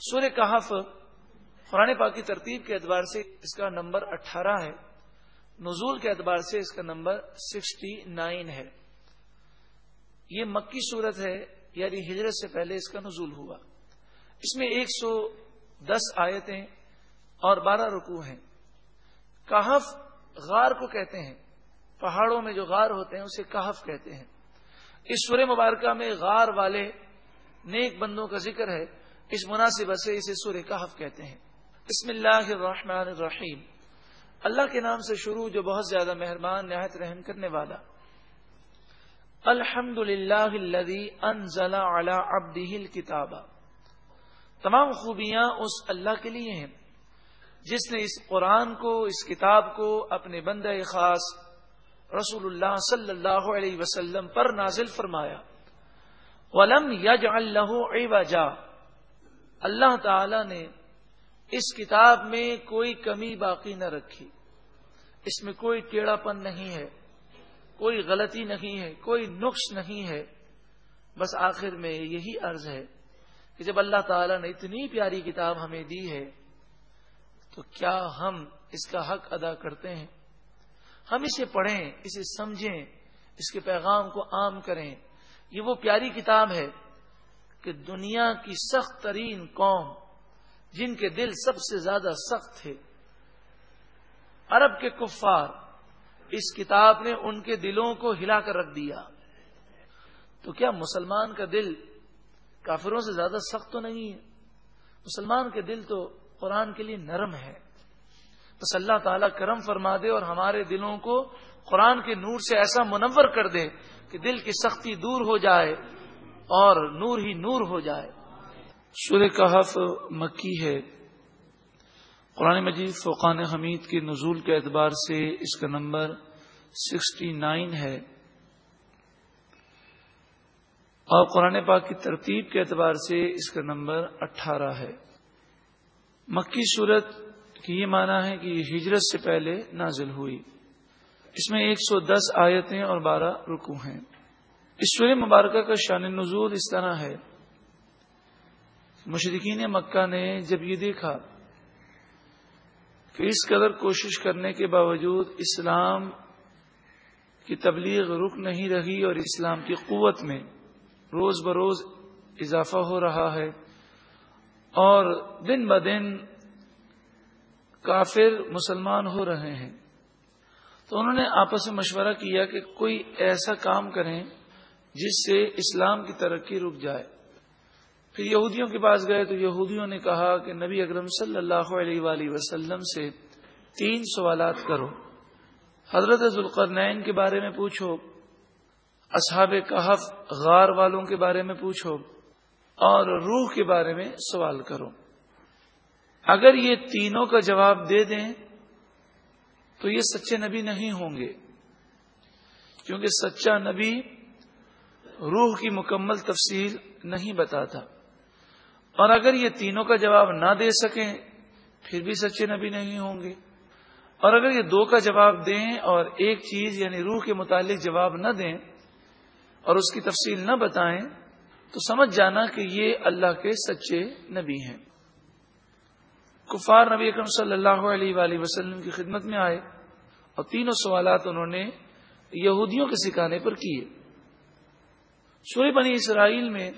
سور کہف، قرآن پاک کی ترتیب کے اعتبار سے اس کا نمبر اٹھارہ ہے۔ نزول کے اعتبار سے اس کا نمبر سکسٹی نائن ہے۔ یہ مکی صورت ہے یعنی ہجرت سے پہلے اس کا نزول ہوا۔ اس میں ایک سو دس آیتیں اور بارہ رکوع ہیں۔ کہف غار کو کہتے ہیں۔ پہاڑوں میں جو غار ہوتے ہیں، اسے کہف کہتے ہیں۔ اس سورہ مبارکہ میں غار والے نیک بندوں کا ذکر ہے۔ اس مناسب سے اسے سورہ کہف کہتے ہیں۔ بسم اللہ الرحمن الرحیم۔ اللہ کے نام سے شروع جو بہت زیادہ مہربان، نہایت رحم کرنے والا۔ الحمد للہ انزل على عبده الكتاب تمام خوبیاں اس اللہ کے لیے ہیں۔ جس نے اس قرآن کو، اس کتاب کو اپنے بندہ خاص رسول اللہ صلی اللہ علیہ وسلم پر نازل فرمایا۔ ولم یج اللہ جا اللہ تعالی نے اس کتاب میں کوئی کمی باقی نہ رکھی۔ اس میں کوئی ٹیڑھا پن نہیں ہے، کوئی غلطی نہیں ہے، کوئی نقص نہیں ہے۔ بس آخر میں یہی عرض ہے کہ جب اللہ تعالی نے اتنی پیاری کتاب ہمیں دی ہے، تو کیا ہم اس کا حق ادا کرتے ہیں؟ ہم اسے پڑھیں، اسے سمجھیں، اس کے پیغام کو عام کریں۔ یہ وہ پیاری کتاب ہے کہ دنیا کی سخت ترین قوم جن کے دل سب سے زیادہ سخت تھے، عرب کے کفار، اس کتاب نے ان کے دلوں کو ہلا کر رکھ دیا۔ تو کیا مسلمان کا دل کافروں سے زیادہ سخت تو نہیں ہے؟ مسلمان کے دل تو قرآن کے لیے نرم ہے۔ بس اللہ تعالیٰ کرم فرما دے اور ہمارے دلوں کو قرآن کے نور سے ایسا منور کر دے کہ دل کی سختی دور ہو جائے۔ اور نور ہی نور ہو جائے۔ سور کہف مکی ہے۔ قرآن مجید فقان حمید کے نزول کے اعتبار سے اس کا نمبر سکسٹی نائن ہے۔ اور قرآن پاک کی ترتیب کے اعتبار سے اس کا نمبر اٹھارہ ہے۔ مکی صورت کہ یہ مانا ہے کہ یہ ہجرت سے پہلے نازل ہوئی۔ اس میں ایک سو دس آیتیں اور بارہ رکو ہیں۔ اس سورہ مبارکہ کا شان نزول اس طرح ہے۔ مشرقین مکہ نے جب یہ دیکھا کہ اس قدر کوشش کرنے کے باوجود اسلام کی تبلیغ رک نہیں رہی اور اسلام کی قوت میں روز بروز اضافہ ہو رہا ہے اور دن بدن کافر مسلمان ہو رہے ہیں۔ تو انہوں نے آپس میں مشورہ کیا کہ کوئی ایسا کام کریں جس سے اسلام کی ترقی رک جائے۔ پھر یہودیوں کے پاس گئے تو یہودیوں نے کہا کہ نبی اکرم صلی اللہ علیہ وآلہ وسلم سے تین سوالات کرو۔ حضرت ذوالقرنین کے بارے میں پوچھو۔ اصحاب کہف غار والوں کے بارے میں پوچھو۔ اور روح کے بارے میں سوال کرو۔ اگر یہ تینوں کا جواب دے دیں تو یہ سچے نبی نہیں ہوں گے۔ کیونکہ سچا نبی روح کی مکمل تفصیل نہیں بتاتا۔ اور اگر یہ تینوں کا جواب نہ دے سکیں، پھر بھی سچے نبی نہیں ہوں گے۔ اور اگر یہ دو کا جواب دیں اور ایک چیز یعنی روح کے متعلق جواب نہ دیں اور اس کی تفصیل نہ بتائیں، تو سمجھ جانا کہ یہ اللہ کے سچے نبی ہیں۔ کفار نبی اکرم صلی اللہ علیہ وآلہ وسلم کی خدمت میں آئے اور تینوں سوالات انہوں نے یہودیوں کے سکھانے پر کیے۔ سورہ بنی اسرائیل میں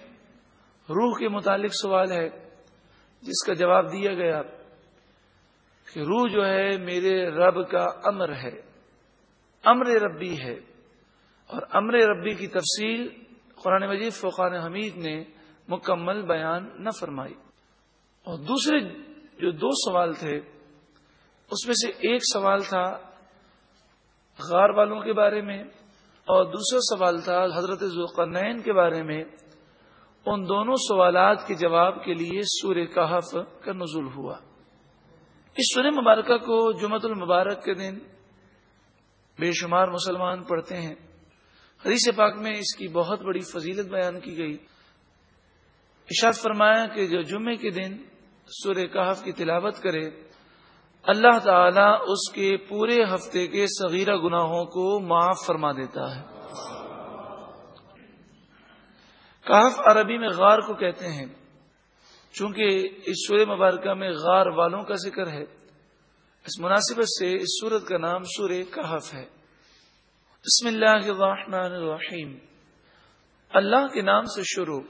روح کے متعلق سوال ہے، جس کا جواب دیا گیا کہ روح جو ہے میرے رب کا امر ہے، امر ربی ہے، اور امر ربی کی تفصیل قرآن مجید فقان حمید نے مکمل بیان نہ فرمائی۔ اور دوسرے جو دو سوال تھے، اس میں سے ایک سوال تھا غار والوں کے بارے میں اور دوسرا سوال تھا حضرت ذوقرنین کے بارے میں، ان دونوں سوالات کے جواب کے لیے سور کہف کا نزول ہوا۔ اس سور مبارکہ کو جمعت المبارک کے دن بے شمار مسلمان پڑھتے ہیں۔ حدیث پاک میں اس کی بہت بڑی فضیلت بیان کی گئی۔ اشاد فرمایا کہ جو جمعے کے دن سور کہف کی تلاوت کرے اللہ تعالی اس کے پورے ہفتے کے صغیرہ گناہوں کو معاف فرما دیتا ہے۔ کہف عربی میں غار کو کہتے ہیں۔ چونکہ اس سورہ مبارکہ میں غار والوں کا ذکر ہے۔ اس مناسبت سے اس سورت کا نام سورہ کہف ہے۔ بسم اللہ الرحمن الرحیم۔ اللہ کے نام سے شروع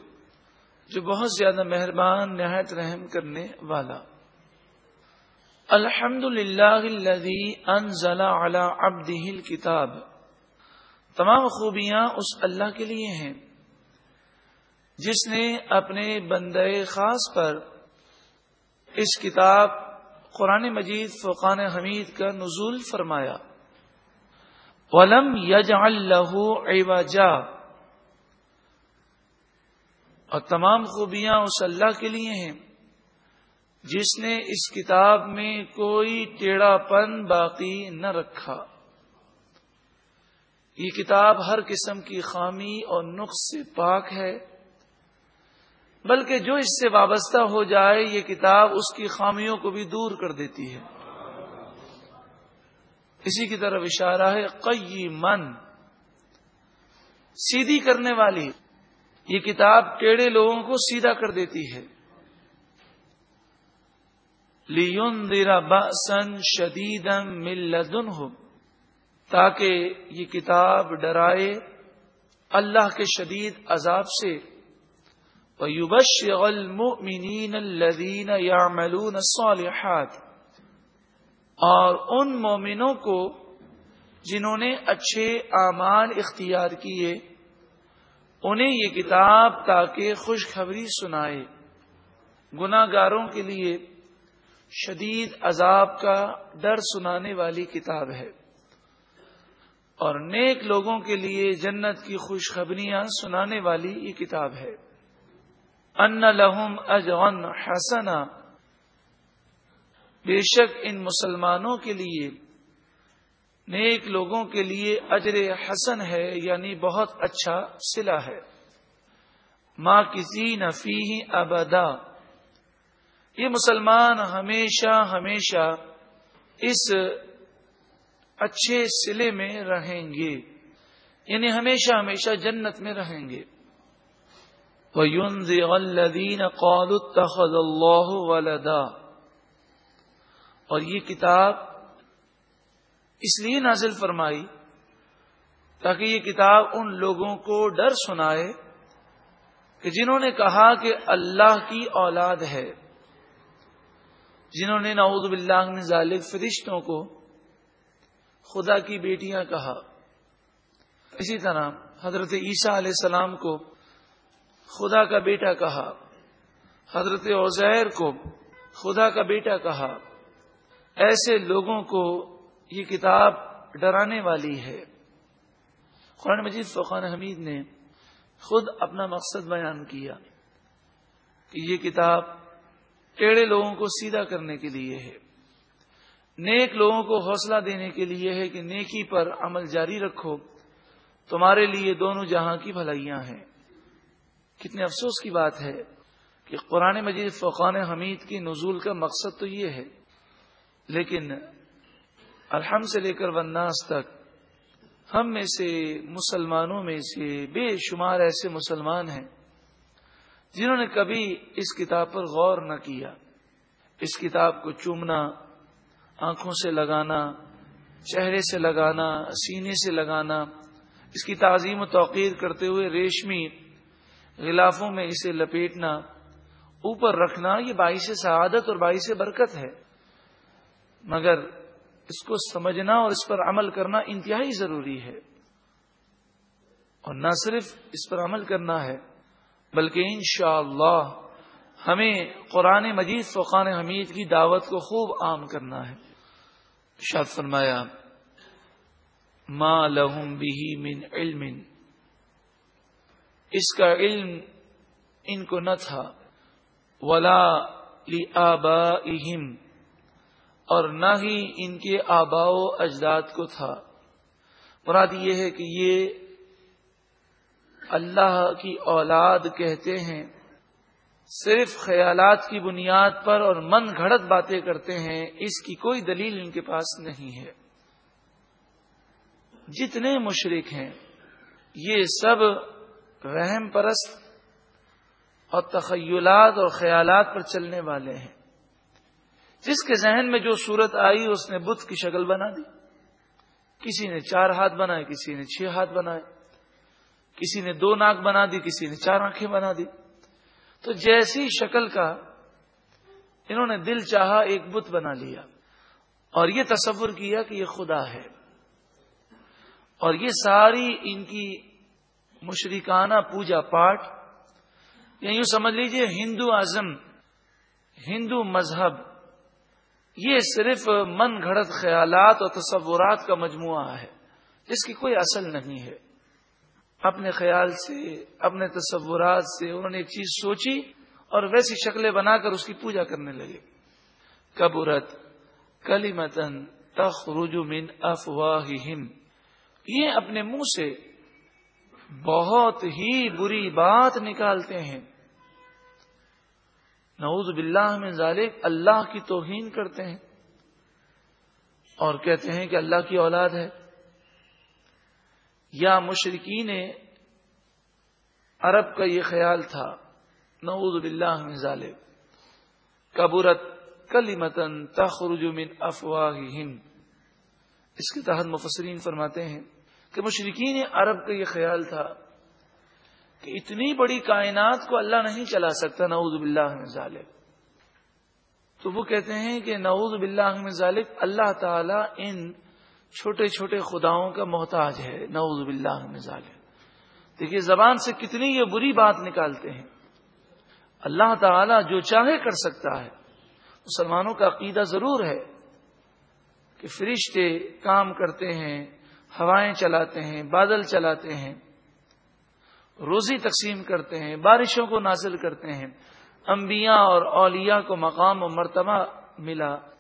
جو بہت زیادہ مہربان، نہایت رحم کرنے والا۔ الحمد للہ انزل على عبده الكتاب۔ تمام خوبیاں اس اللہ کے لیے ہیں۔ جس نے اپنے بندے خاص پر اس کتاب قرآن مجید فقان حمید کا نزول فرمایا۔ ولم یج اللہ اور تمام خوبیاں اس اللہ کے لیے ہیں۔ جس نے اس کتاب میں کوئی ٹیڑھا پن باقی نہ رکھا۔ یہ کتاب ہر قسم کی خامی اور نقص سے پاک ہے، بلکہ جو اس سے وابستہ ہو جائے، یہ کتاب اس کی خامیوں کو بھی دور کر دیتی ہے۔ اسی کی طرف اشارہ ہے قی من سیدھی کرنے والی۔ یہ کتاب ٹیڑے لوگوں کو سیدھا کر دیتی ہے۔ لیون دیرا بسن شدید ملدن ہو تاکہ یہ کتاب ڈرائے اللہ کے شدید عذاب سے۔ الْمُؤْمِنِينَ الَّذِينَ يَعْمَلُونَ الصَّالِحَاتِ۔ اور ان مومنوں کو جنہوں نے اچھے اعمال اختیار کیے، انہیں یہ کتاب تاکہ خوشخبری سنائے۔ گناگاروں کے لیے شدید عذاب کا ڈر سنانے والی کتاب ہے۔ اور نیک لوگوں کے لیے جنت کی خوشخبریاں سنانے والی یہ کتاب ہے۔ ان لہم اجغن حسنا۔ بے شک ان مسلمانوں کے لیے نیک لوگوں کے لیے اجر حسن ہے یعنی بہت اچھا سلا ہے۔ ماں کسی نفی ابدا۔ یہ مسلمان ہمیشہ ہمیشہ اس اچھے سلے میں رہیں گے یعنی ہمیشہ ہمیشہ جنت میں رہیں گے۔ الَّذِينَ قَالُوا اتَّخَذَ اللَّهُ وَلَدًا۔ اور یہ کتاب اس لیے نازل فرمائی تاکہ یہ کتاب ان لوگوں کو ڈر سنائے کہ جنہوں نے کہا کہ اللہ کی اولاد ہے۔ جنہوں نے نعوذ باللہ من ذالک فرشتوں کو خدا کی بیٹیاں کہا۔ اسی طرح حضرت عیسیٰ علیہ السلام کو خدا کا بیٹا کہا۔ حضرت عزیر کو خدا کا بیٹا کہا۔ ایسے لوگوں کو یہ کتاب ڈرانے والی ہے۔ قرآن مجید فقان حمید نے خود اپنا مقصد بیان کیا کہ یہ کتاب ٹیڑے لوگوں کو سیدھا کرنے کے لیے ہے۔ نیک لوگوں کو حوصلہ دینے کے لیے ہے کہ نیکی پر عمل جاری رکھو۔ تمہارے لیے دونوں جہاں کی بھلائیاں ہیں۔ کتنے افسوس کی بات ہے کہ قرآن مجید فقان حمید کی نزول کا مقصد تو یہ ہے۔ لیکن الحمد سے لے کر وناس تک ہم میں سے مسلمانوں میں سے بے شمار ایسے مسلمان ہیں جنہوں نے کبھی اس کتاب پر غور نہ کیا، اس کتاب کو چومنا، آنکھوں سے لگانا، چہرے سے لگانا، سینے سے لگانا، اس کی تعظیم و توقیر کرتے ہوئے ریشمی غلافوں میں اسے لپیٹنا، اوپر رکھنا، یہ باعث سعادت اور باعث برکت ہے۔ مگر اس کو سمجھنا اور اس پر عمل کرنا انتہائی ضروری ہے۔ اور نہ صرف اس پر عمل کرنا ہے بلکہ انشاءاللہ اللہ ہمیں قرآن مجید فقان حمید کی دعوت کو خوب عام کرنا ہے۔ شاد فرمایا، ما لہم بھی من علم۔ اس کا علم ان کو نہ تھا۔ ولا آبا اور نہ ہی ان کے آبا و اجداد کو تھا۔ مراد یہ ہے کہ یہ اللہ کی اولاد کہتے ہیں، صرف خیالات کی بنیاد پر اور من گھڑت باتیں کرتے ہیں، اس کی کوئی دلیل ان کے پاس نہیں ہے۔ جتنے مشرق ہیں، یہ سب رحم پرست اور تخیلات اور خیالات پر چلنے والے ہیں۔ جس کے ذہن میں جو صورت آئی، اس نے بت کی شکل بنا دی۔ کسی نے چار ہاتھ بنائے، کسی نے چھ ہاتھ بنائے۔ کسی نے دو ناک بنا دی، کسی نے چار آنکھیں بنا دی۔ تو جیسی شکل کا انہوں نے دل چاہا ایک بت بنا لیا۔ اور یہ تصور کیا کہ یہ خدا ہے۔ اور یہ ساری ان کی مشرکانہ پوجا پاٹ یا یوں سمجھ لیجیے، ہندو اعظم ہندو مذہب، یہ صرف من گھڑت خیالات اور تصورات کا مجموعہ ہے۔ جس کی کوئی اصل نہیں ہے۔ اپنے خیال سے، اپنے تصورات سے، انہوں نے ایک چیز سوچی اور ویسی شکلیں بنا کر اس کی پوجا کرنے لگے۔ کبورت کلی متن تخرج من افواہ یہ اپنے منہ سے بہت ہی بری بات نکالتے ہیں۔ نعوذ باللہ میں ذالک، اللہ کی توہین کرتے ہیں اور کہتے ہیں کہ اللہ کی اولاد ہے۔ یا مشرقین عرب کا یہ خیال تھا، نعوذ باللہ من ذالک کبورت کلی متن تخرج من افواہ اس کے تحت مفسرین فرماتے ہیں کہ مشرقین عرب کا یہ خیال تھا کہ اتنی بڑی کائنات کو اللہ نہیں چلا سکتا، نعوذ باللہ میں ظالب تو وہ کہتے ہیں کہ نعوذ باللہ میں ظالب اللہ تعالی ان چھوٹے چھوٹے خداؤں کا محتاج ہے۔ نعوذ باللہ میں ظالب دیکھیے، زبان سے کتنی یہ بری بات نکالتے ہیں۔ اللہ تعالی جو چاہے کر سکتا ہے۔ مسلمانوں کا عقیدہ ضرور ہے کہ فرشتے کام کرتے ہیں، ہوائیں چلاتے ہیں، بادل چلاتے ہیں، روزی تقسیم کرتے ہیں، بارشوں کو نازل کرتے ہیں۔ انبیاء اور اولیاء کو مقام و مرتبہ ملا۔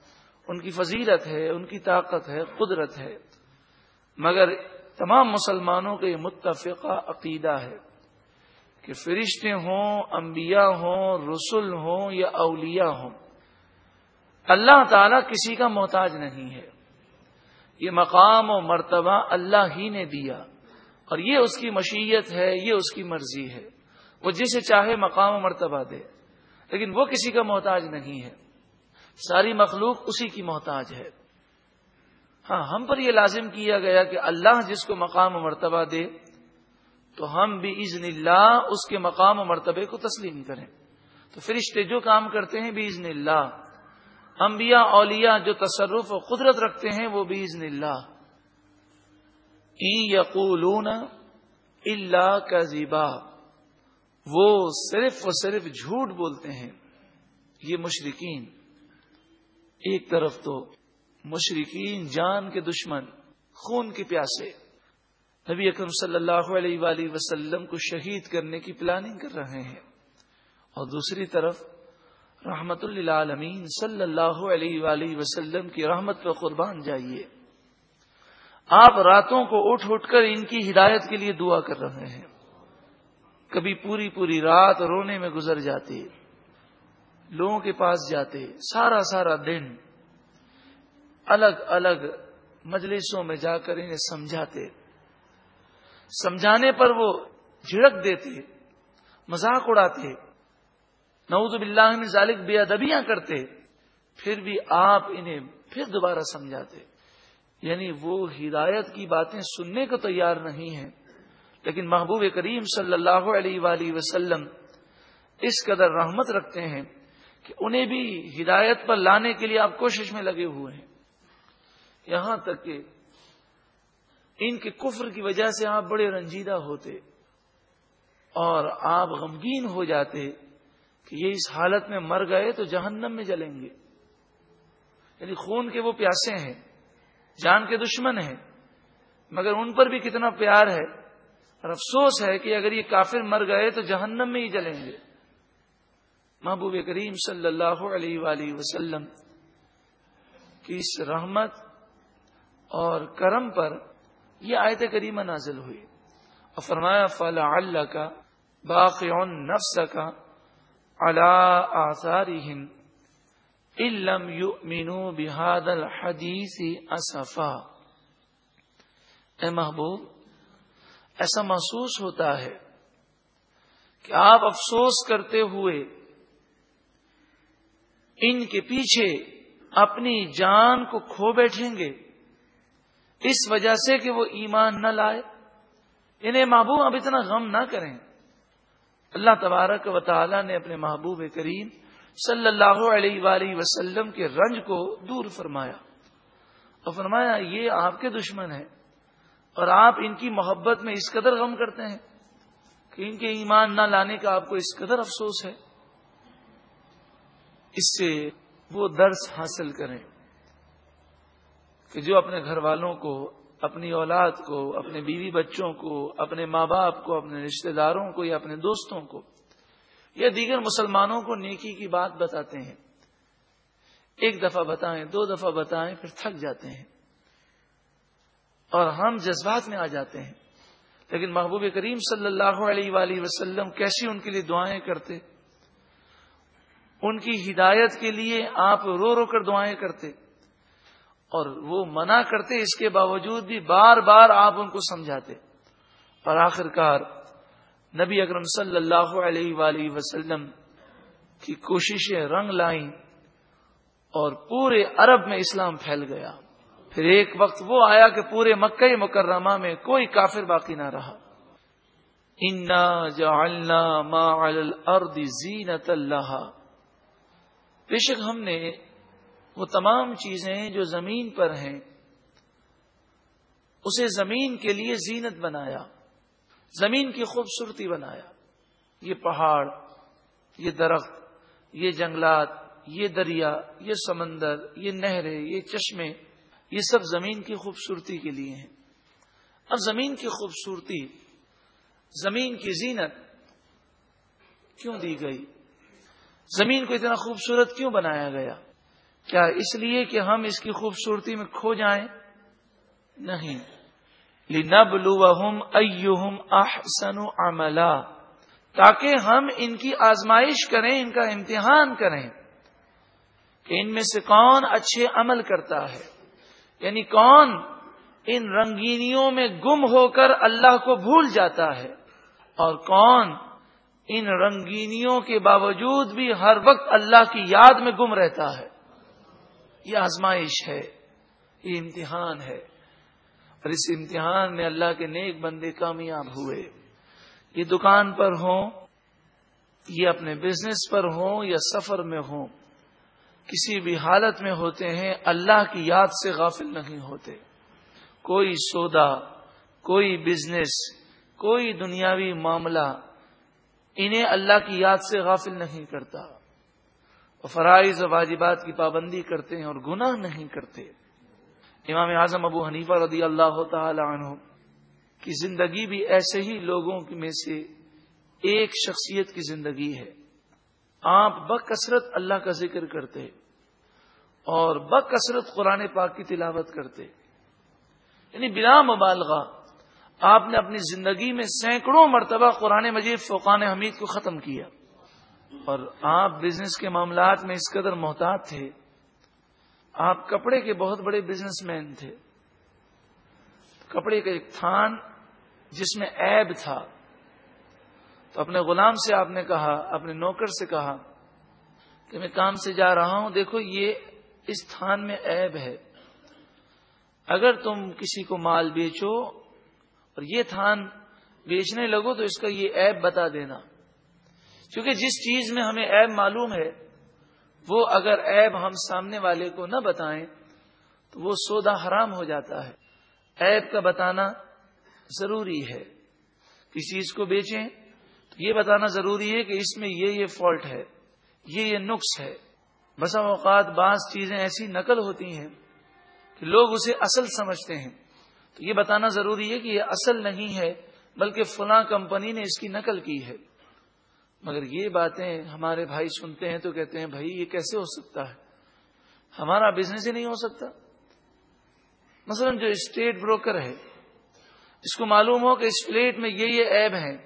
ان کی فضیلت ہے، ان کی طاقت ہے، قدرت ہے۔ مگر تمام مسلمانوں کا یہ متفقہ عقیدہ ہے کہ فرشتے ہوں، انبیاء ہوں رسول ہوں یا اولیاء ہوں، اللہ تعالی کسی کا محتاج نہیں ہے۔ یہ مقام و مرتبہ اللہ ہی نے دیا اور یہ اس کی مشیت ہے، یہ اس کی مرضی ہے۔ وہ جسے چاہے مقام و مرتبہ دے، لیکن وہ کسی کا محتاج نہیں ہے۔ ساری مخلوق اسی کی محتاج ہے۔ ہاں ہم پر یہ لازم کیا گیا کہ اللہ جس کو مقام و مرتبہ دے، تو ہم بھی عزن اللہ اس کے مقام و مرتبے کو تسلیم کریں۔ تو فرشتے جو کام کرتے ہیں بھی عزن اللہ۔ انبیاء، اولیاء جو تصرف و قدرت رکھتے ہیں وہ بھی عزن اللہ۔ یقولون اللہ کا زیبا وہ صرف و صرف جھوٹ بولتے ہیں۔ یہ مشرقین ایک طرف تو مشرقین جان کے دشمن، خون کے پیاسے۔ نبی اکرم صلی اللہ علیہ وآلہ وسلم کو شہید کرنے کی پلاننگ کر رہے ہیں۔ اور دوسری طرف رحمت اللہ صلی اللہ علیہ وآلہ وسلم کی رحمت پہ قربان جائیے۔ آپ راتوں کو اٹھ اٹھ کر ان کی ہدایت کے لیے دعا کر رہے ہیں۔ کبھی پوری پوری رات رونے میں گزر جاتے لوگوں کے پاس جاتے، سارا سارا دن الگ الگ مجلسوں میں جا کر انہیں سمجھاتے۔ سمجھانے پر وہ جھڑک دیتے، مذاق اڑاتے۔ نعوذ باللہ میں ذالک بے ادبیاں کرتے، پھر بھی آپ انہیں پھر دوبارہ سمجھاتے۔ یعنی وہ ہدایت کی باتیں سننے کو تیار نہیں ہیں، لیکن محبوب کریم صلی اللہ علیہ وآلہ وسلم اس قدر رحمت رکھتے ہیں۔ کہ انہیں بھی ہدایت پر لانے کے لیے آپ کوشش میں لگے ہوئے ہیں۔ یہاں تک کہ ان کے کفر کی وجہ سے آپ بڑے رنجیدہ ہوتے اور آپ غمگین ہو جاتے کہ یہ اس حالت میں مر گئے تو جہنم میں جلیں گے۔ یعنی خون کے وہ پیاسے ہیں، جان کے دشمن ہیں، مگر ان پر بھی کتنا پیار ہے۔ اور افسوس ہے کہ اگر یہ کافر مر گئے تو جہنم میں ہی جلیں گے۔ محبوب کریم صلی اللہ علیہ وآلہ وسلم کی اس رحمت اور کرم پر یہ آیت کریمہ نازل ہوئی۔ اور فرمایا فلا اللہ کا باقی نفس کا اللہ آثاری علم یؤمنو بحاد الحدیث اصفا اے محبوب، ایسا محسوس ہوتا ہے کہ آپ افسوس کرتے ہوئے ان کے پیچھے اپنی جان کو کھو بیٹھیں گے۔ اس وجہ سے کہ وہ ایمان نہ لائے۔ انہیں محبوب اب اتنا غم نہ کریں۔ اللہ تبارک و تعالی نے اپنے محبوب کریم صلی اللہ علیہ وآلہ وسلم کے رنج کو دور فرمایا۔ اور فرمایا، یہ آپ کے دشمن ہیں اور آپ ان کی محبت میں اس قدر غم کرتے ہیں کہ ان کے ایمان نہ لانے کا آپ کو اس قدر افسوس ہے۔ اس سے وہ درس حاصل کریں کہ جو اپنے گھر والوں کو، اپنی اولاد کو، اپنے بیوی بچوں کو، اپنے ماں باپ کو، اپنے رشتہ داروں کو یا اپنے دوستوں کو یا دیگر مسلمانوں کو نیکی کی بات بتاتے ہیں۔ ایک دفعہ بتائیں، دو دفعہ بتائیں، پھر تھک جاتے ہیں۔ اور ہم جذبات میں آ جاتے ہیں۔ لیکن محبوب کریم صلی اللہ علیہ وآلہ وسلم کیسی ان کے لیے دعائیں کرتے؟ ان کی ہدایت کے لیے آپ رو رو کر دعائیں کرتے اور وہ منع کرتے اس کے باوجود بھی بار بار آپ ان کو سمجھاتے اور آخر کار نبی اکرم صلی اللہ علیہ وآلہ وسلم کی کوششیں رنگ لائیں اور پورے عرب میں اسلام پھیل گیا پھر ایک وقت وہ آیا کہ پورے مکہ مکرمہ میں کوئی کافر باقی نہ رہا۔ انا جعلنا ما علی الارض زینت اللہ بے شک ہم نے وہ تمام چیزیں جو زمین پر ہیں، اسے زمین کے لیے زینت بنایا، زمین کی خوبصورتی بنایا۔ یہ پہاڑ، یہ درخت، یہ جنگلات، یہ دریا، یہ سمندر، یہ نہریں، یہ چشمے، یہ سب زمین کی خوبصورتی کے لیے ہیں۔ اب زمین کی خوبصورتی، زمین کی زینت کیوں دی گئی؟ زمین کو اتنا خوبصورت کیوں بنایا گیا؟ کیا اس لیے کہ ہم اس کی خوبصورتی میں کھو جائیں؟ نہیں۔ لِنَبْلُوَهُمْ احسن عَمَلًا۔ تاکہ ہم ان کی آزمائش کریں، ان کا امتحان کریں۔ کہ ان میں سے کون اچھے عمل کرتا ہے؟ یعنی کون ان رنگینیوں میں گم ہو کر اللہ کو بھول جاتا ہے؟ اور کون ان رنگینیوں کے باوجود بھی ہر وقت اللہ کی یاد میں گم رہتا ہے۔ یہ آزمائش ہے، یہ امتحان ہے۔ اور اس امتحان میں اللہ کے نیک بندے کامیاب ہوئے۔ یہ دکان پر ہوں، یہ اپنے بزنس پر ہوں یا سفر میں ہوں، کسی بھی حالت میں ہوتے ہیں، اللہ کی یاد سے غافل نہیں ہوتے۔ کوئی سودا، کوئی بزنس کوئی دنیاوی معاملہ انہیں اللہ کی یاد سے غافل نہیں کرتا۔ فرائض و واجبات کی پابندی کرتے ہیں اور گناہ نہیں کرتے۔ امام اعظم ابو حنیفہ رضی اللہ تعالی عنہ کی زندگی بھی ایسے ہی لوگوں میں سے ایک شخصیت کی زندگی ہے۔ آپ بکثرت اللہ کا ذکر کرتے اور بکثرت قرآن پاک کی تلاوت کرتے۔ یعنی بلا مبالغہ آپ نے اپنی زندگی میں سینکڑوں مرتبہ قرآن مجید فوقان حمید کو ختم کیا اور آپ بزنس کے معاملات میں اس قدر محتاط تھے آپ کپڑے کے بہت بڑے بزنس مین تھے کپڑے کا ایک تھان جس میں ایب تھا تو اپنے غلام سے آپ نے کہا، اپنے نوکر سے کہا کہ میں کام سے جا رہا ہوں، دیکھو یہ اس تھان میں ایب ہے۔ اگر تم کسی کو مال بیچو اور یہ تھان بیچنے لگو تو اس کا یہ ایب بتا دینا۔ کیونکہ جس چیز میں ہمیں ایب معلوم ہے، وہ اگر عیب ہم سامنے والے کو نہ بتائیں، تو وہ سودا حرام ہو جاتا ہے۔ عیب کا بتانا ضروری ہے۔ کسی چیز کو بیچیں، تو یہ بتانا ضروری ہے کہ اس میں یہ یہ فالٹ ہے، یہ یہ نقص ہے۔ بسا اوقات بعض چیزیں ایسی نقل ہوتی ہیں کہ لوگ اسے اصل سمجھتے ہیں۔ تو یہ بتانا ضروری ہے کہ یہ اصل نہیں ہے، بلکہ فلاں کمپنی نے اس کی نقل کی ہے۔ مگر یہ باتیں ہمارے بھائی سنتے ہیں تو کہتے ہیں، بھائی یہ کیسے ہو سکتا ہے؟ ہمارا بزنس ہی نہیں ہو سکتا۔ مثلا جو اسٹیٹ بروکر ہے، اس کو معلوم ہو کہ اس فلیٹ میں یہ یہ ایب ہیں۔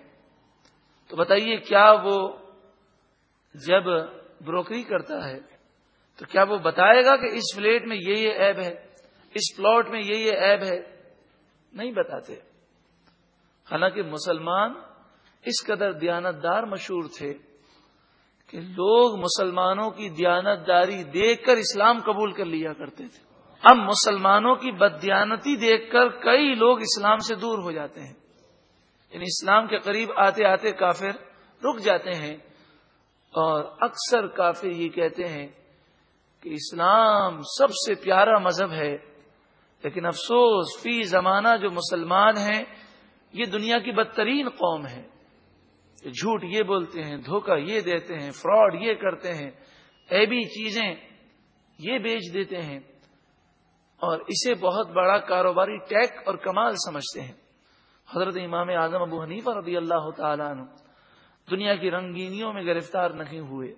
تو بتائیے کیا وہ جب بروکری کرتا ہے، تو کیا وہ بتائے گا کہ اس فلیٹ میں یہ یہ ایب ہے، اس پلاٹ میں یہ یہ ایب ہے؟ نہیں بتاتے۔ حالانکہ مسلمان اس قدر دیانتدار مشہور تھے کہ لوگ مسلمانوں کی دیانت داری دیکھ کر اسلام قبول کر لیا کرتے تھے۔ اب مسلمانوں کی بدیانتی دیکھ کر کئی لوگ اسلام سے دور ہو جاتے ہیں۔ یعنی اسلام کے قریب آتے آتے کافر رک جاتے ہیں اور اکثر کافر یہ کہتے ہیں کہ اسلام سب سے پیارا مذہب ہے۔ لیکن افسوس، فی زمانہ جو مسلمان ہیں، یہ دنیا کی بدترین قوم ہے جھوٹ یہ بولتے ہیں، دھوکہ یہ دیتے ہیں، فراڈ یہ کرتے ہیں ایبی چیزیں یہ بیچ دیتے ہیں۔ اور اسے بہت بڑا کاروباری ٹیک اور کمال سمجھتے ہیں۔ حضرت امام اعظم ابو حنیفہ رضی اللہ تعالیٰ عنہ دنیا کی رنگینیوں میں گرفتار نہیں ہوئے۔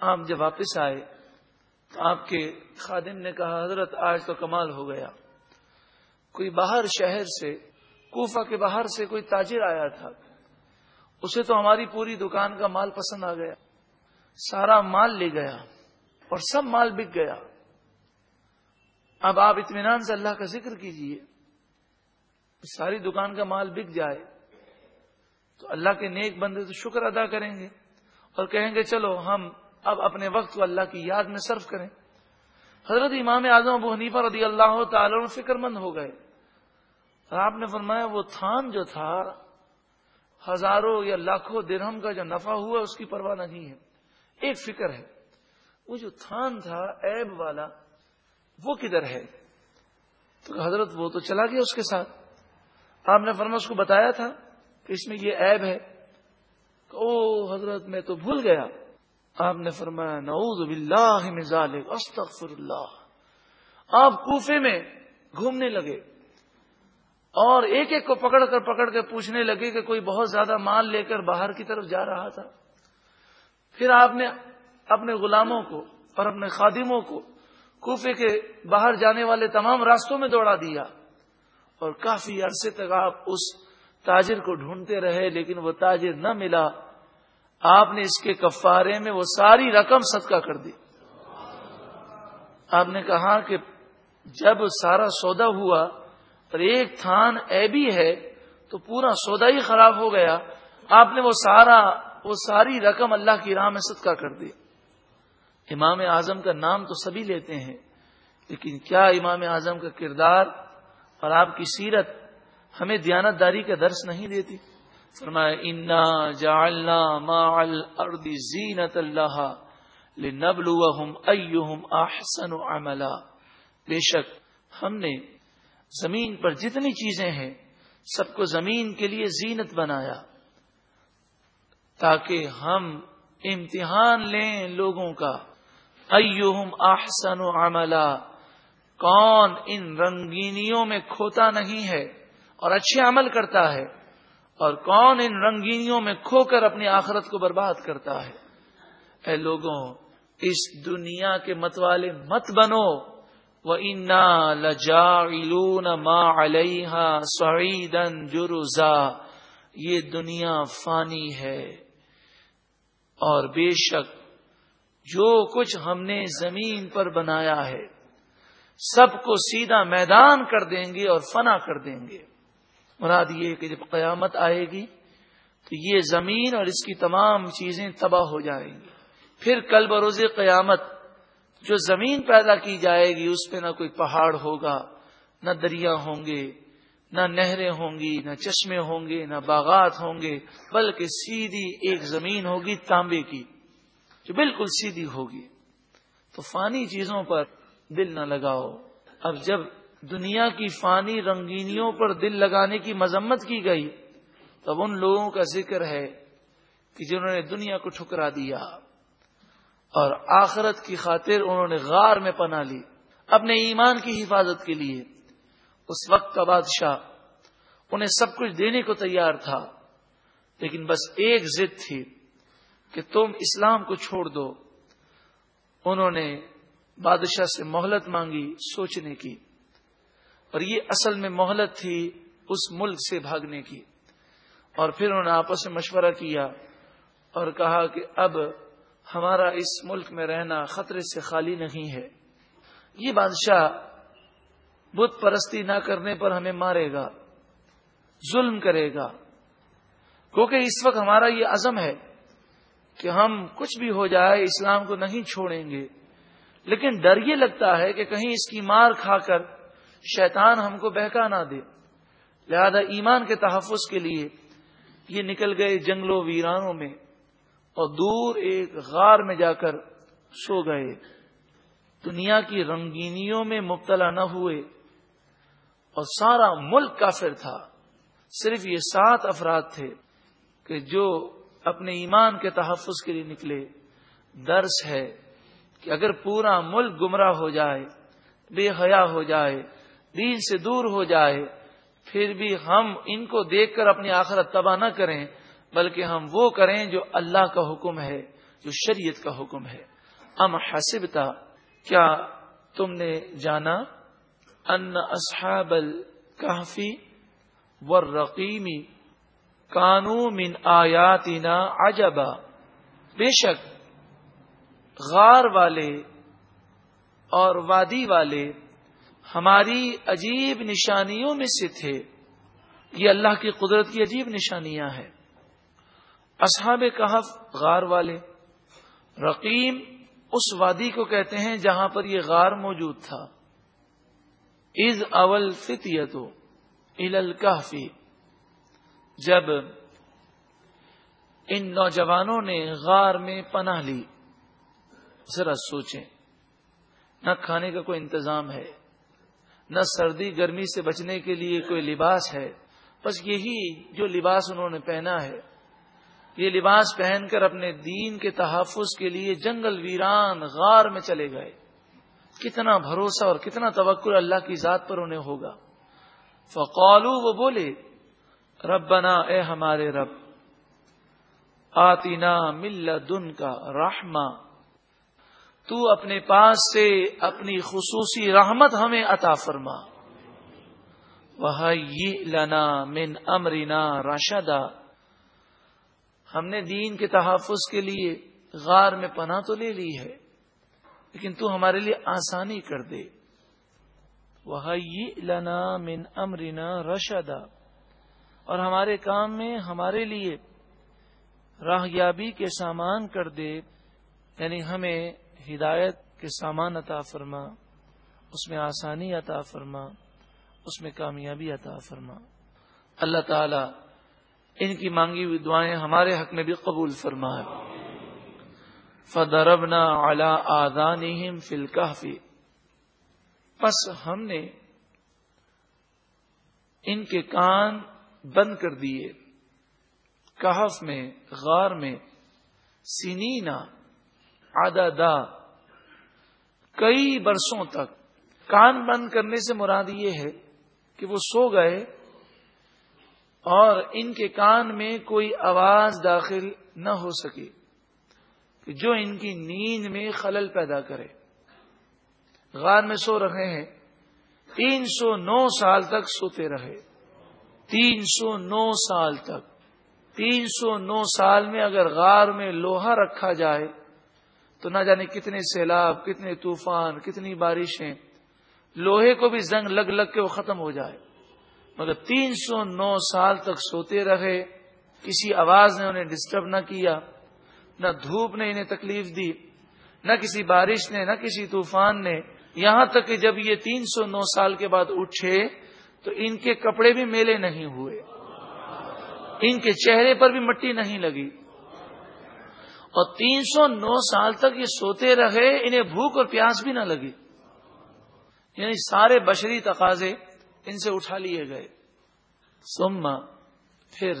آپ جب واپس آئے آپ کے خادم نے کہا، حضرت آج تو کمال ہو گیا۔ کوئی باہر شہر سے، کوفہ کے باہر سے کوئی تاجر آیا تھا۔ اسے تو ہماری پوری دکان کا مال پسند آ گیا۔ سارا مال لے گیا اور سب مال بک گیا۔ اب آپ اطمینان سے اللہ کا ذکر کیجیے۔ ساری دکان کا مال بک جائے۔ تو اللہ کے نیک بندے تو شکر ادا کریں گے اور کہیں گے، چلو ہم اب اپنے وقت کو اللہ کی یاد میں صرف کریں۔ حضرت امام اعظم ابو حنیفہ رضی اللہ تعالی فکر مند ہو گئے۔ اور آپ نے فرمایا وہ تھان جو تھا، ہزاروں یا لاکھوں درہم کا جو نفع ہوا، اس کی پرواہ نہیں ہے۔ ایک فکر ہے، وہ جو تھان تھا ایب والا، وہ کدھر ہے؟ تو حضرت وہ تو چلا گیا اس کے ساتھ۔ آپ نے فرما اس کو بتایا تھا کہ اس میں یہ عیب ہے۔ او حضرت، میں تو بھول گیا۔ آپ نے فرمایا، نعوذ باللہ من ذالک استغفر اللہ آپ کوفے میں گھومنے لگے۔ اور ایک ایک کو پکڑ کر پکڑ کے پوچھنے لگے کہ کوئی بہت زیادہ مال لے کر باہر کی طرف جا رہا تھا۔ پھر آپ نے اپنے غلاموں کو اور اپنے خادموں کو کوفے کے باہر جانے والے تمام راستوں میں دوڑا دیا۔ اور کافی عرصے تک آپ اس تاجر کو ڈھونڈتے رہے، لیکن وہ تاجر نہ ملا۔ آپ نے اس کے کفارے میں وہ ساری رقم صدقہ کر دی۔ آپ نے کہا کہ جب سارا سودا ہوا اور ایک تھان ایبی ہے تو پورا سودا ہی خراب ہو گیا۔ آپ نے وہ سارا، وہ ساری رقم اللہ کی راہ میں صدقہ کر دی۔ امام اعظم کا نام تو سبھی لیتے ہیں، لیکن کیا امام اعظم کا کردار اور آپ کی سیرت ہمیں دیانت داری کا درس نہیں دیتی؟ فرمایا انا جعلنا ما الارض زینت اللہ لنبلوہم ایہم احسن عملا. بے شک، ہم نے زمین پر جتنی چیزیں ہیں، سب کو زمین کے لیے زینت بنایا تاکہ ہم امتحان لیں لوگوں کا۔ ایہم احسن عملا۔ کون ان رنگینیوں میں کھوتا نہیں ہے اور اچھے عمل کرتا ہے؟ اور کون ان رنگینیوں میں کھو کر اپنی آخرت کو برباد کرتا ہے؟ اے لوگوں، اس دنیا کے متوالے مت بنو۔ وہ انا لجا ما علیہ سعیدن جرزا۔ یہ دنیا فانی ہے۔ اور بے شک، جو کچھ ہم نے زمین پر بنایا ہے، سب کو سیدھا میدان کر دیں گے اور فنا کر دیں گے۔ مراد یہ کہ جب قیامت آئے گی تو یہ زمین اور اس کی تمام چیزیں تباہ ہو جائیں گی۔ پھر کل بروز قیامت جو زمین پیدا کی جائے گی، اس پہ نہ کوئی پہاڑ ہوگا، نہ دریا ہوں گے، نہ نہریں ہوں گی، نہ چشمے ہوں گے، نہ باغات ہوں گے، بلکہ سیدھی ایک زمین ہوگی تانبے کی، جو بالکل سیدھی ہوگی۔ تو فانی چیزوں پر دل نہ لگاؤ۔ اب جب دنیا کی فانی رنگینیوں پر دل لگانے کی مذمت کی گئی تب ان لوگوں کا ذکر ہے کہ جنہوں نے دنیا کو ٹھکرا دیا اور آخرت کی خاطر انہوں نے غار میں پناہ لی اپنے ایمان کی حفاظت کے لیے۔ اس وقت کا بادشاہ انہیں سب کچھ دینے کو تیار تھا، لیکن بس ایک ضد تھی کہ تم اسلام کو چھوڑ دو۔ انہوں نے بادشاہ سے مہلت مانگی سوچنے کی۔ اور یہ اصل میں مہلت تھی اس ملک سے بھاگنے کی۔ اور پھر انہوں نے آپس میں مشورہ کیا اور کہا کہ اب ہمارا اس ملک میں رہنا خطرے سے خالی نہیں ہے۔ یہ بادشاہ بت پرستی نہ کرنے پر ہمیں مارے گا، ظلم کرے گا۔ کیونکہ اس وقت ہمارا یہ عزم ہے کہ ہم کچھ بھی ہو جائے اسلام کو نہیں چھوڑیں گے، لیکن ڈر یہ لگتا ہے کہ کہیں اس کی مار کھا کر شیطان ہم کو بہکا نہ دے۔ لہذا ایمان کے تحفظ کے لیے یہ نکل گئے جنگلوں ویرانوں میں اور دور ایک غار میں جا کر سو گئے۔ دنیا کی رنگینیوں میں مبتلا نہ ہوئے اور سارا ملک کافر تھا۔ صرف یہ سات افراد تھے کہ جو اپنے ایمان کے تحفظ کے لیے نکلے۔ درس ہے کہ اگر پورا ملک گمراہ ہو جائے، بے حیا ہو جائے دین سے دور ہو جائے، پھر بھی ہم ان کو دیکھ کر اپنی آخرت تباہ نہ کریں، بلکہ ہم وہ کریں جو اللہ کا حکم ہے، جو شریعت کا حکم ہے۔ ام حسبتا، کیا تم نے جانا؟ ان اصحاب الکافی والرقیمی کانو من آیاتنا عجبا۔ بے شک، غار والے اور وادی والے ہماری عجیب نشانیوں میں سے تھے۔ یہ اللہ کی قدرت کی عجیب نشانیاں ہیں۔ اصحاب کہف غار والے۔ رقیم اس وادی کو کہتے ہیں جہاں پر یہ غار موجود تھا۔ از اول فتیتو الکافی جب ان نوجوانوں نے غار میں پناہ لی، ذرا سوچیں۔ نہ کھانے کا کوئی انتظام ہے۔ نہ سردی گرمی سے بچنے کے لیے کوئی لباس ہے۔ بس یہی جو لباس انہوں نے پہنا ہے۔ یہ لباس پہن کر اپنے دین کے تحفظ کے لیے جنگل ویران غار میں چلے گئے۔ کتنا بھروسہ اور کتنا توکل اللہ کی ذات پر انہیں ہوگا۔ فقالو وہ بولے رب بنا اے ہمارے رب آتینا مل دن کا رحما تو اپنے پاس سے اپنی خصوصی رحمت ہمیں عطا فرما۔ وہ لنا من امرینا راشدا ہم نے دین کے تحفظ کے لیے غار میں پناہ تو لے لی ہے، لیکن تو ہمارے لیے آسانی کر دے۔ وہ لنا من امرینا رشدا۔ اور ہمارے کام میں ہمارے لیے راہیابی کے سامان کر دے یعنی ہمیں ہدایت کے سامان عطا فرما، اس میں آسانی عطا فرما، اس میں کامیابی عطا فرما۔ اللہ تعالی ان کی مانگی ہوئی دعائیں ہمارے حق میں بھی قبول فرما ہے۔ فدربنا اعلی آدان فل بس ہم نے ان کے کان بند کر دیے۔ کہف میں، غار میں، سینینا آدا دا کئی برسوں تک کان بند کرنے سے مراد یہ ہے کہ وہ سو گئے اور ان کے کان میں کوئی آواز داخل نہ ہو سکے کہ جو ان کی نیند میں خلل پیدا کرے۔ غار میں سو رہے ہیں۔ تین سو نو سال تک سوتے رہے۔ تین سو نو سال تک۔ تین سو نو سال میں اگر غار میں لوہا رکھا جائے تو نہ جانے کتنے سیلاب، کتنے طوفان، کتنی بارشیں۔ لوہے کو بھی زنگ لگ لگ کے وہ ختم ہو جائے۔ مگر تین سو نو سال تک سوتے رہے، کسی آواز نے انہیں ڈسٹرب نہ کیا، نہ دھوپ نے انہیں تکلیف دی، نہ کسی بارش نے، نہ کسی طوفان نے۔ یہاں تک کہ جب یہ تین سو نو سال کے بعد اٹھے، تو ان کے کپڑے بھی میلے نہیں ہوئے۔ ان کے چہرے پر بھی مٹی نہیں لگی۔ اور تین سو نو سال تک یہ سوتے رہے، انہیں بھوک اور پیاس بھی نہ لگی۔ یعنی سارے بشری تقاضے ان سے اٹھا لیے گئے۔ سما پھر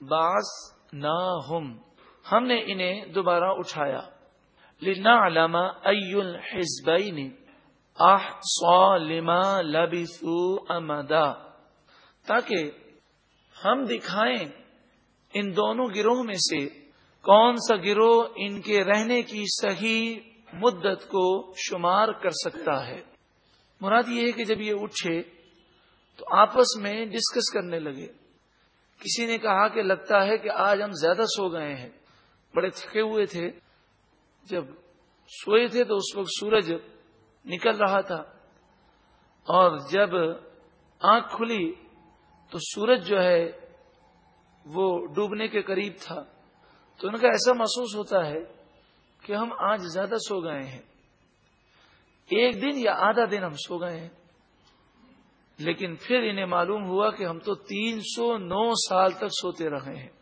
باس نہ ہم نے انہیں دوبارہ اٹھایا۔ لنا علامہ الحزبین آہ سو لما لبسو امدا، تاکہ ہم دکھائیں ان دونوں گروہ میں سے کون سا گروہ ان کے رہنے کی صحیح مدت کو شمار کر سکتا ہے؟ مراد یہ ہے کہ جب یہ اٹھے تو آپس میں ڈسکس کرنے لگے۔ کسی نے کہا کہ لگتا ہے کہ آج ہم زیادہ سو گئے ہیں۔ بڑے تھکے ہوئے تھے۔ جب سوئے تھے تو اس وقت سورج نکل رہا تھا۔ اور جب آنکھ کھلی تو سورج جو ہے وہ ڈوبنے کے قریب تھا۔ تو ان کا ایسا محسوس ہوتا ہے کہ ہم آج زیادہ سو گئے ہیں۔ ایک دن یا آدھا دن ہم سو گئے ہیں۔ لیکن پھر انہیں معلوم ہوا کہ ہم تو تین سو نو سال تک سوتے رہے ہیں۔